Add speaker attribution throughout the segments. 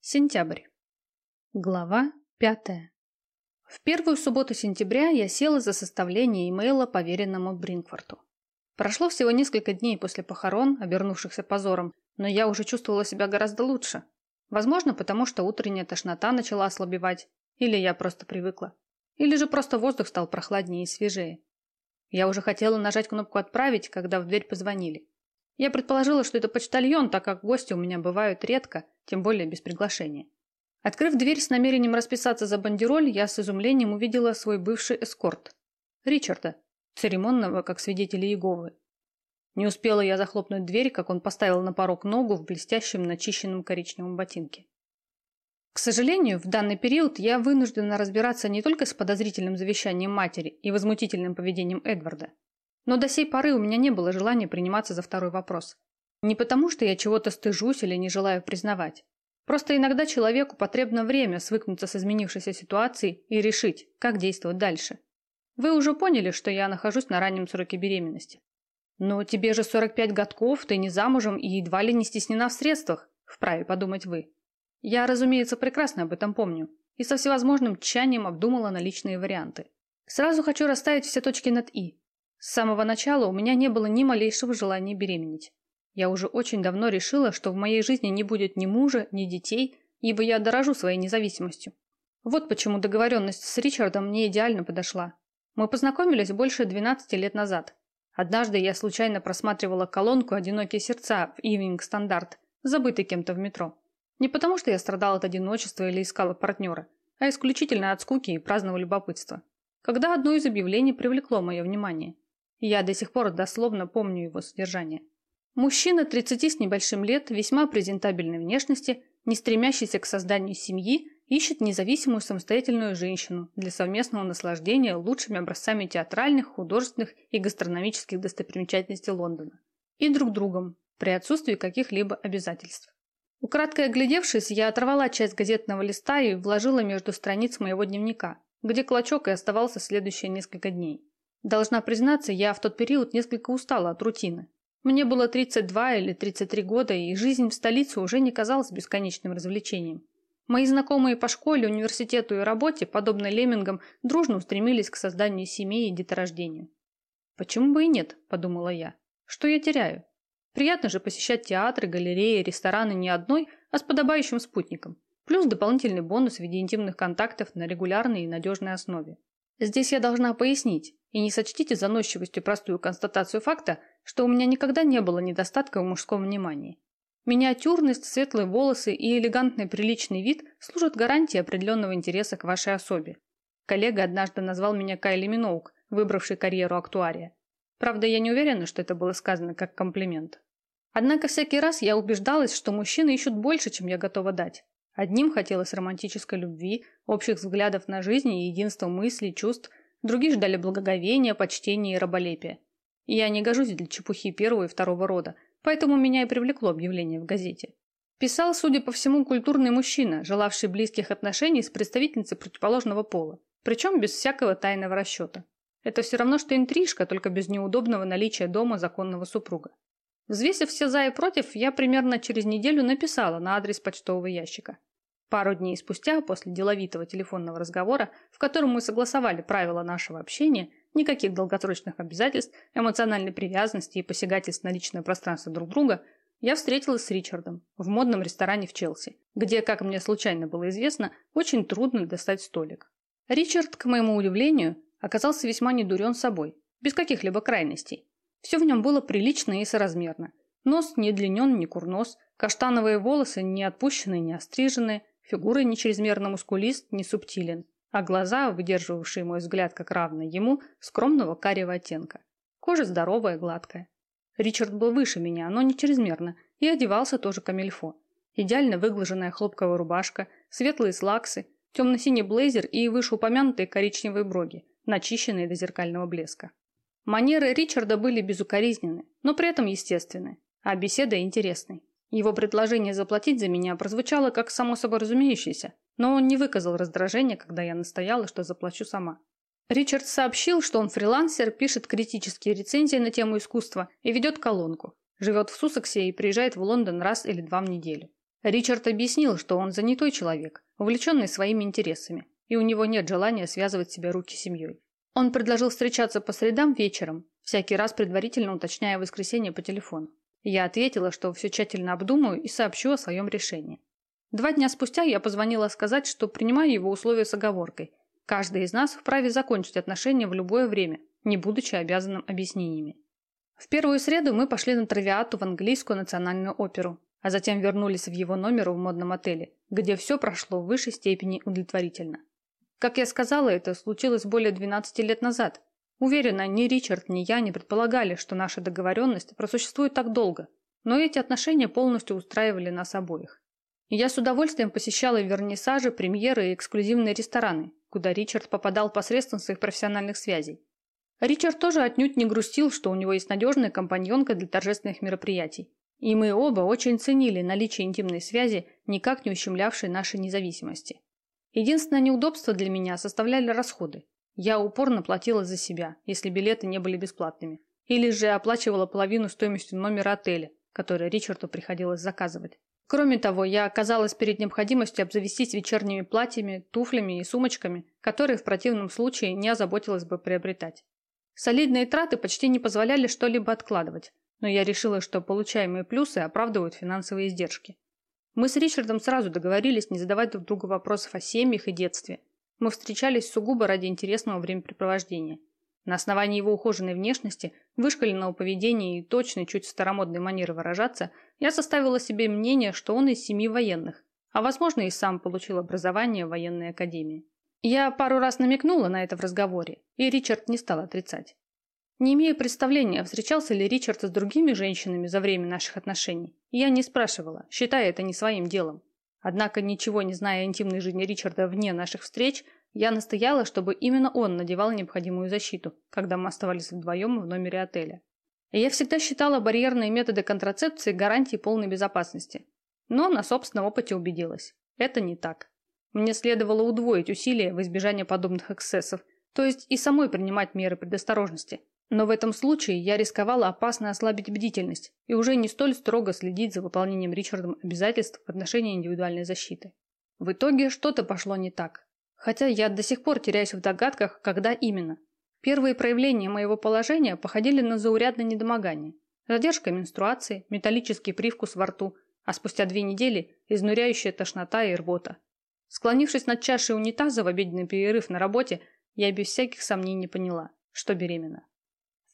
Speaker 1: Сентябрь. Глава пятая. В первую субботу сентября я села за составление имейла поверенному Бринкфорту. Прошло всего несколько дней после похорон, обернувшихся позором, но я уже чувствовала себя гораздо лучше. Возможно, потому что утренняя тошнота начала ослабевать, или я просто привыкла, или же просто воздух стал прохладнее и свежее. Я уже хотела нажать кнопку «Отправить», когда в дверь позвонили. Я предположила, что это почтальон, так как гости у меня бывают редко, тем более без приглашения. Открыв дверь с намерением расписаться за бандероль, я с изумлением увидела свой бывший эскорт. Ричарда, церемонного, как свидетели Иеговы. Не успела я захлопнуть дверь, как он поставил на порог ногу в блестящем начищенном коричневом ботинке. К сожалению, в данный период я вынуждена разбираться не только с подозрительным завещанием матери и возмутительным поведением Эдварда, но до сей поры у меня не было желания приниматься за второй вопрос. Не потому, что я чего-то стыжусь или не желаю признавать. Просто иногда человеку потребно время свыкнуться с изменившейся ситуацией и решить, как действовать дальше. Вы уже поняли, что я нахожусь на раннем сроке беременности. Но тебе же 45 годков, ты не замужем и едва ли не стеснена в средствах, вправе подумать вы. Я, разумеется, прекрасно об этом помню и со всевозможным тщанием обдумала наличные варианты. Сразу хочу расставить все точки над «и». С самого начала у меня не было ни малейшего желания беременеть. Я уже очень давно решила, что в моей жизни не будет ни мужа, ни детей, ибо я дорожу своей независимостью. Вот почему договоренность с Ричардом мне идеально подошла. Мы познакомились больше 12 лет назад. Однажды я случайно просматривала колонку «Одинокие сердца» в Evening Standard, забытый кем-то в метро. Не потому, что я страдала от одиночества или искала партнера, а исключительно от скуки и праздного любопытства. Когда одно из объявлений привлекло мое внимание – я до сих пор дословно помню его содержание. Мужчина 30 с небольшим лет, весьма презентабельной внешности, не стремящийся к созданию семьи, ищет независимую самостоятельную женщину для совместного наслаждения лучшими образцами театральных, художественных и гастрономических достопримечательностей Лондона. И друг другом, при отсутствии каких-либо обязательств. Украдкой оглядевшись, я оторвала часть газетного листа и вложила между страниц моего дневника, где клочок и оставался следующие несколько дней. Должна признаться, я в тот период несколько устала от рутины. Мне было 32 или 33 года, и жизнь в столице уже не казалась бесконечным развлечением. Мои знакомые по школе, университету и работе, подобно леммингам, дружно устремились к созданию семьи и деторождению. «Почему бы и нет?» – подумала я. «Что я теряю? Приятно же посещать театры, галереи, рестораны не одной, а с подобающим спутником. Плюс дополнительный бонус в виде интимных контактов на регулярной и надежной основе. Здесь я должна пояснить, и не сочтите заносчивостью простую констатацию факта, что у меня никогда не было недостатка в мужском внимании. Миниатюрность, светлые волосы и элегантный приличный вид служат гарантией определенного интереса к вашей особе. Коллега однажды назвал меня Кайли Миноук, выбравший карьеру актуария. Правда, я не уверена, что это было сказано как комплимент. Однако всякий раз я убеждалась, что мужчины ищут больше, чем я готова дать. Одним хотелось романтической любви, общих взглядов на жизнь и единства мыслей, чувств, другие ждали благоговения, почтения и раболепия. Я не гожусь для чепухи первого и второго рода, поэтому меня и привлекло объявление в газете. Писал, судя по всему, культурный мужчина, желавший близких отношений с представительницей противоположного пола, причем без всякого тайного расчета. Это все равно, что интрижка, только без неудобного наличия дома законного супруга. Взвесив все за и против, я примерно через неделю написала на адрес почтового ящика. Пару дней спустя, после деловитого телефонного разговора, в котором мы согласовали правила нашего общения, никаких долгосрочных обязательств, эмоциональной привязанности и посягательств на личное пространство друг друга, я встретилась с Ричардом в модном ресторане в Челси, где, как мне случайно было известно, очень трудно достать столик. Ричард, к моему удивлению, оказался весьма недурен собой, без каких-либо крайностей. Все в нем было прилично и соразмерно. Нос не длинен, не курнос, каштановые волосы не отпущенные, не остриженные, Фигура не чрезмерно мускулист, не субтилен, а глаза, выдерживавшие мой взгляд как равно ему, скромного карего оттенка. Кожа здоровая, гладкая. Ричард был выше меня, но не чрезмерно, и одевался тоже камильфо. Идеально выглаженная хлопковая рубашка, светлые слаксы, темно-синий блейзер и вышеупомянутые коричневые броги, начищенные до зеркального блеска. Манеры Ричарда были безукоризненны, но при этом естественны, а беседа интересной. Его предложение заплатить за меня прозвучало как само собой разумеющееся, но он не выказал раздражения, когда я настояла, что заплачу сама. Ричард сообщил, что он фрилансер, пишет критические рецензии на тему искусства и ведет колонку. Живет в Суссексе и приезжает в Лондон раз или два в неделю. Ричард объяснил, что он занятой человек, увлеченный своими интересами, и у него нет желания связывать себе руки семьей. Он предложил встречаться по средам вечером, всякий раз предварительно уточняя воскресенье по телефону. Я ответила, что все тщательно обдумаю и сообщу о своем решении. Два дня спустя я позвонила сказать, что принимаю его условия с оговоркой. Каждый из нас вправе закончить отношения в любое время, не будучи обязанным объяснениями. В первую среду мы пошли на травиату в английскую национальную оперу, а затем вернулись в его номер в модном отеле, где все прошло в высшей степени удовлетворительно. Как я сказала, это случилось более 12 лет назад, Уверена, ни Ричард, ни я не предполагали, что наша договоренность просуществует так долго, но эти отношения полностью устраивали нас обоих. Я с удовольствием посещала вернисажи, премьеры и эксклюзивные рестораны, куда Ричард попадал посредством своих профессиональных связей. Ричард тоже отнюдь не грустил, что у него есть надежная компаньонка для торжественных мероприятий. И мы оба очень ценили наличие интимной связи, никак не ущемлявшей нашей независимости. Единственное неудобство для меня составляли расходы. Я упорно платила за себя, если билеты не были бесплатными. Или же оплачивала половину стоимости номера отеля, который Ричарду приходилось заказывать. Кроме того, я оказалась перед необходимостью обзавестись вечерними платьями, туфлями и сумочками, которые в противном случае не озаботилась бы приобретать. Солидные траты почти не позволяли что-либо откладывать, но я решила, что получаемые плюсы оправдывают финансовые издержки. Мы с Ричардом сразу договорились не задавать друг другу вопросов о семьях и детстве, мы встречались сугубо ради интересного времяпрепровождения. На основании его ухоженной внешности, вышкаленного поведения и точной, чуть старомодной манеры выражаться, я составила себе мнение, что он из семьи военных, а возможно и сам получил образование в военной академии. Я пару раз намекнула на это в разговоре, и Ричард не стал отрицать. Не имея представления, встречался ли Ричард с другими женщинами за время наших отношений, я не спрашивала, считая это не своим делом. Однако, ничего не зная о интимной жизни Ричарда вне наших встреч, я настояла, чтобы именно он надевал необходимую защиту, когда мы оставались вдвоем в номере отеля. И я всегда считала барьерные методы контрацепции гарантией полной безопасности. Но на собственном опыте убедилась. Это не так. Мне следовало удвоить усилия в избежании подобных эксцессов, то есть и самой принимать меры предосторожности, но в этом случае я рисковала опасно ослабить бдительность и уже не столь строго следить за выполнением Ричардом обязательств в отношении индивидуальной защиты. В итоге что-то пошло не так. Хотя я до сих пор теряюсь в догадках, когда именно. Первые проявления моего положения походили на заурядное недомогание. Задержка менструации, металлический привкус во рту, а спустя две недели изнуряющая тошнота и рвота. Склонившись над чашей унитаза в обеденный перерыв на работе, я без всяких сомнений поняла, что беременна.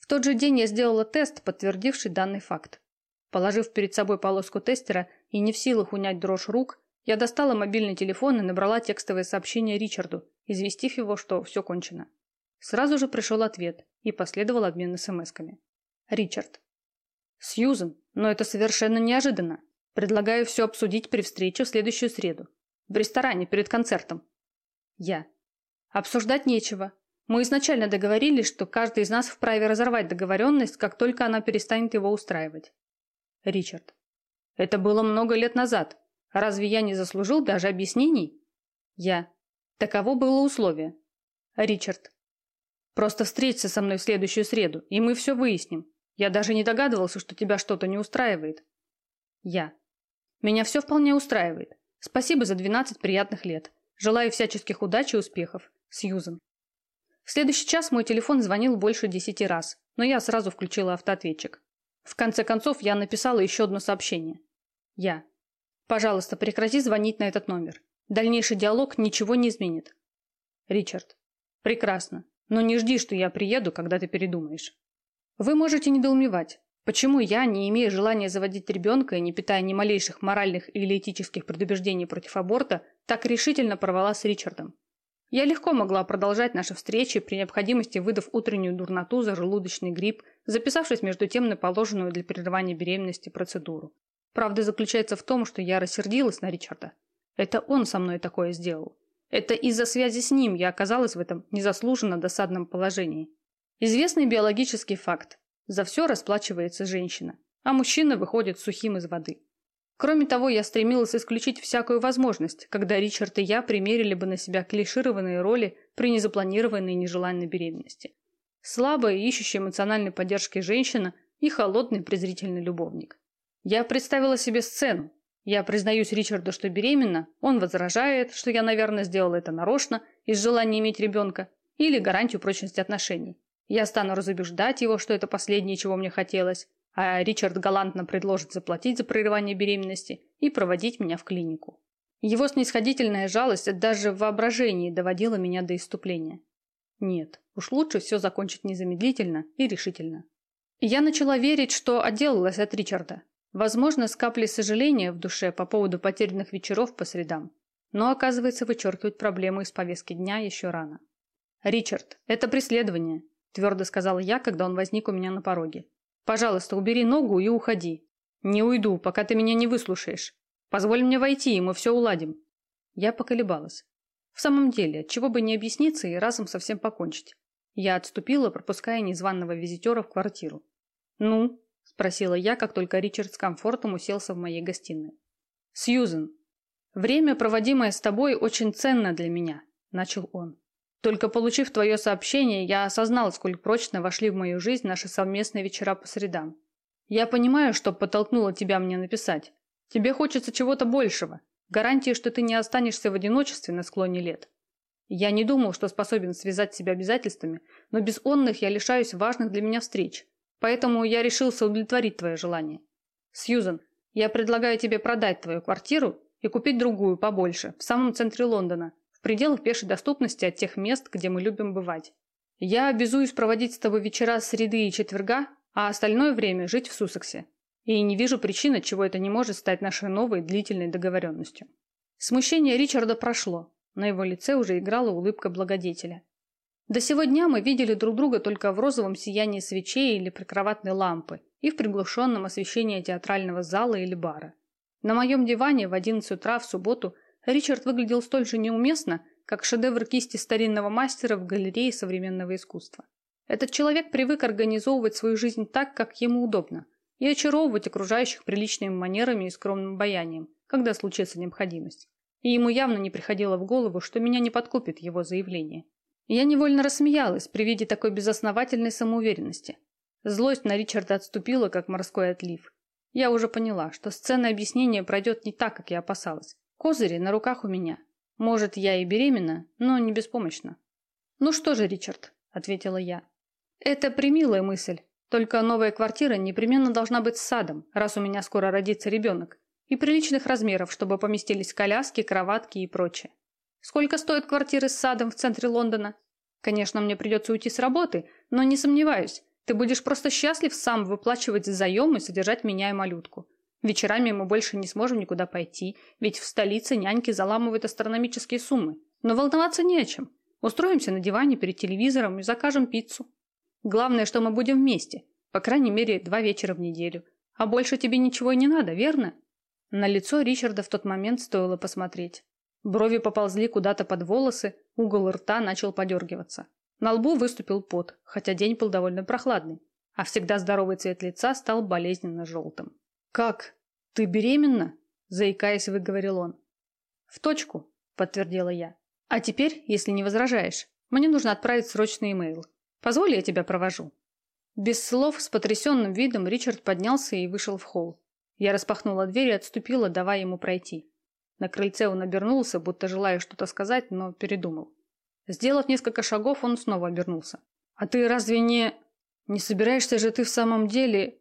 Speaker 1: В тот же день я сделала тест, подтвердивший данный факт. Положив перед собой полоску тестера и не в силах унять дрожь рук, я достала мобильный телефон и набрала текстовое сообщение Ричарду, известив его, что все кончено. Сразу же пришел ответ и последовал обмен смс-ками. Ричард. Сьюзен, но это совершенно неожиданно. Предлагаю все обсудить при встрече в следующую среду. В ресторане перед концертом. Я. Обсуждать нечего. Мы изначально договорились, что каждый из нас вправе разорвать договоренность, как только она перестанет его устраивать. Ричард. Это было много лет назад. Разве я не заслужил даже объяснений? Я. Таково было условие. Ричард. Просто встреться со мной в следующую среду, и мы все выясним. Я даже не догадывался, что тебя что-то не устраивает. Я. Меня все вполне устраивает. Спасибо за 12 приятных лет. Желаю всяческих удач и успехов. Сьюзен. В следующий час мой телефон звонил больше десяти раз, но я сразу включила автоответчик. В конце концов, я написала еще одно сообщение. Я. Пожалуйста, прекрати звонить на этот номер. Дальнейший диалог ничего не изменит. Ричард. Прекрасно. Но не жди, что я приеду, когда ты передумаешь. Вы можете недоумевать. Почему я, не имея желания заводить ребенка и не питая ни малейших моральных или этических предубеждений против аборта, так решительно порвала с Ричардом? Я легко могла продолжать наши встречи, при необходимости выдав утреннюю дурноту за желудочный грипп, записавшись между тем на положенную для прерывания беременности процедуру. Правда заключается в том, что я рассердилась на Ричарда. Это он со мной такое сделал. Это из-за связи с ним я оказалась в этом незаслуженно досадном положении. Известный биологический факт. За все расплачивается женщина, а мужчина выходит сухим из воды. Кроме того, я стремилась исключить всякую возможность, когда Ричард и я примерили бы на себя клишированные роли при незапланированной нежеланной беременности. Слабая, ищущая эмоциональной поддержки женщина и холодный презрительный любовник. Я представила себе сцену. Я признаюсь Ричарду, что беременна, он возражает, что я, наверное, сделала это нарочно, из желания иметь ребенка, или гарантию прочности отношений. Я стану разубеждать его, что это последнее, чего мне хотелось, а Ричард галантно предложит заплатить за прерывание беременности и проводить меня в клинику. Его снисходительная жалость даже в воображении доводила меня до иступления. Нет, уж лучше все закончить незамедлительно и решительно. Я начала верить, что отделалась от Ричарда. Возможно, с каплей сожаления в душе по поводу потерянных вечеров по средам. Но, оказывается, вычеркивать проблему из повестки дня еще рано. «Ричард, это преследование», – твердо сказала я, когда он возник у меня на пороге. «Пожалуйста, убери ногу и уходи. Не уйду, пока ты меня не выслушаешь. Позволь мне войти, и мы все уладим». Я поколебалась. В самом деле, чего бы не объясниться и разом совсем покончить. Я отступила, пропуская незваного визитера в квартиру. «Ну?» – спросила я, как только Ричард с комфортом уселся в моей гостиной. «Сьюзен, время, проводимое с тобой, очень ценно для меня», – начал он. «Только получив твое сообщение, я осознал, сколько прочно вошли в мою жизнь наши совместные вечера по средам. Я понимаю, что подтолкнуло тебя мне написать. Тебе хочется чего-то большего, гарантии, что ты не останешься в одиночестве на склоне лет. Я не думал, что способен связать себя обязательствами, но без онных я лишаюсь важных для меня встреч. Поэтому я решился удовлетворить твое желание. Сьюзан, я предлагаю тебе продать твою квартиру и купить другую побольше, в самом центре Лондона, пределах пешей доступности от тех мест, где мы любим бывать. Я обязуюсь проводить с тобой вечера среды и четверга, а остальное время жить в Суссексе. И не вижу причины, чего это не может стать нашей новой длительной договоренностью. Смущение Ричарда прошло. На его лице уже играла улыбка благодетеля. До сего дня мы видели друг друга только в розовом сиянии свечей или прикроватной лампы и в приглушенном освещении театрального зала или бара. На моем диване в 11 утра в субботу Ричард выглядел столь же неуместно, как шедевр кисти старинного мастера в галерее современного искусства. Этот человек привык организовывать свою жизнь так, как ему удобно, и очаровывать окружающих приличными манерами и скромным обаянием, когда случится необходимость и ему явно не приходило в голову, что меня не подкупит его заявление. Я невольно рассмеялась при виде такой безосновательной самоуверенности. Злость на Ричарда отступила, как морской отлив. Я уже поняла, что сцена объяснения пройдет не так, как я опасалась. Козыри на руках у меня. Может, я и беременна, но не беспомощна. «Ну что же, Ричард», — ответила я. «Это примилая мысль. Только новая квартира непременно должна быть с садом, раз у меня скоро родится ребенок и приличных размеров, чтобы поместились коляски, кроватки и прочее. Сколько стоят квартиры с садом в центре Лондона? Конечно, мне придется уйти с работы, но не сомневаюсь, ты будешь просто счастлив сам выплачивать заем и содержать меня и малютку. Вечерами мы больше не сможем никуда пойти, ведь в столице няньки заламывают астрономические суммы. Но волноваться не о чем. Устроимся на диване перед телевизором и закажем пиццу. Главное, что мы будем вместе, по крайней мере, два вечера в неделю. А больше тебе ничего и не надо, верно? На лицо Ричарда в тот момент стоило посмотреть. Брови поползли куда-то под волосы, угол рта начал подергиваться. На лбу выступил пот, хотя день был довольно прохладный, а всегда здоровый цвет лица стал болезненно желтым. «Как? Ты беременна?» – заикаясь, выговорил он. «В точку», – подтвердила я. «А теперь, если не возражаешь, мне нужно отправить срочный имейл. Позволь, я тебя провожу». Без слов, с потрясенным видом, Ричард поднялся и вышел в холл. Я распахнула дверь и отступила, давая ему пройти. На крыльце он обернулся, будто желая что-то сказать, но передумал. Сделав несколько шагов, он снова обернулся. «А ты разве не... Не собираешься же ты в самом деле...»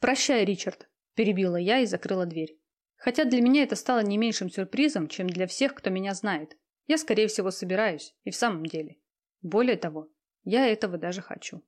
Speaker 1: «Прощай, Ричард», – перебила я и закрыла дверь. Хотя для меня это стало не меньшим сюрпризом, чем для всех, кто меня знает. Я, скорее всего, собираюсь, и в самом деле. Более того, я этого даже хочу.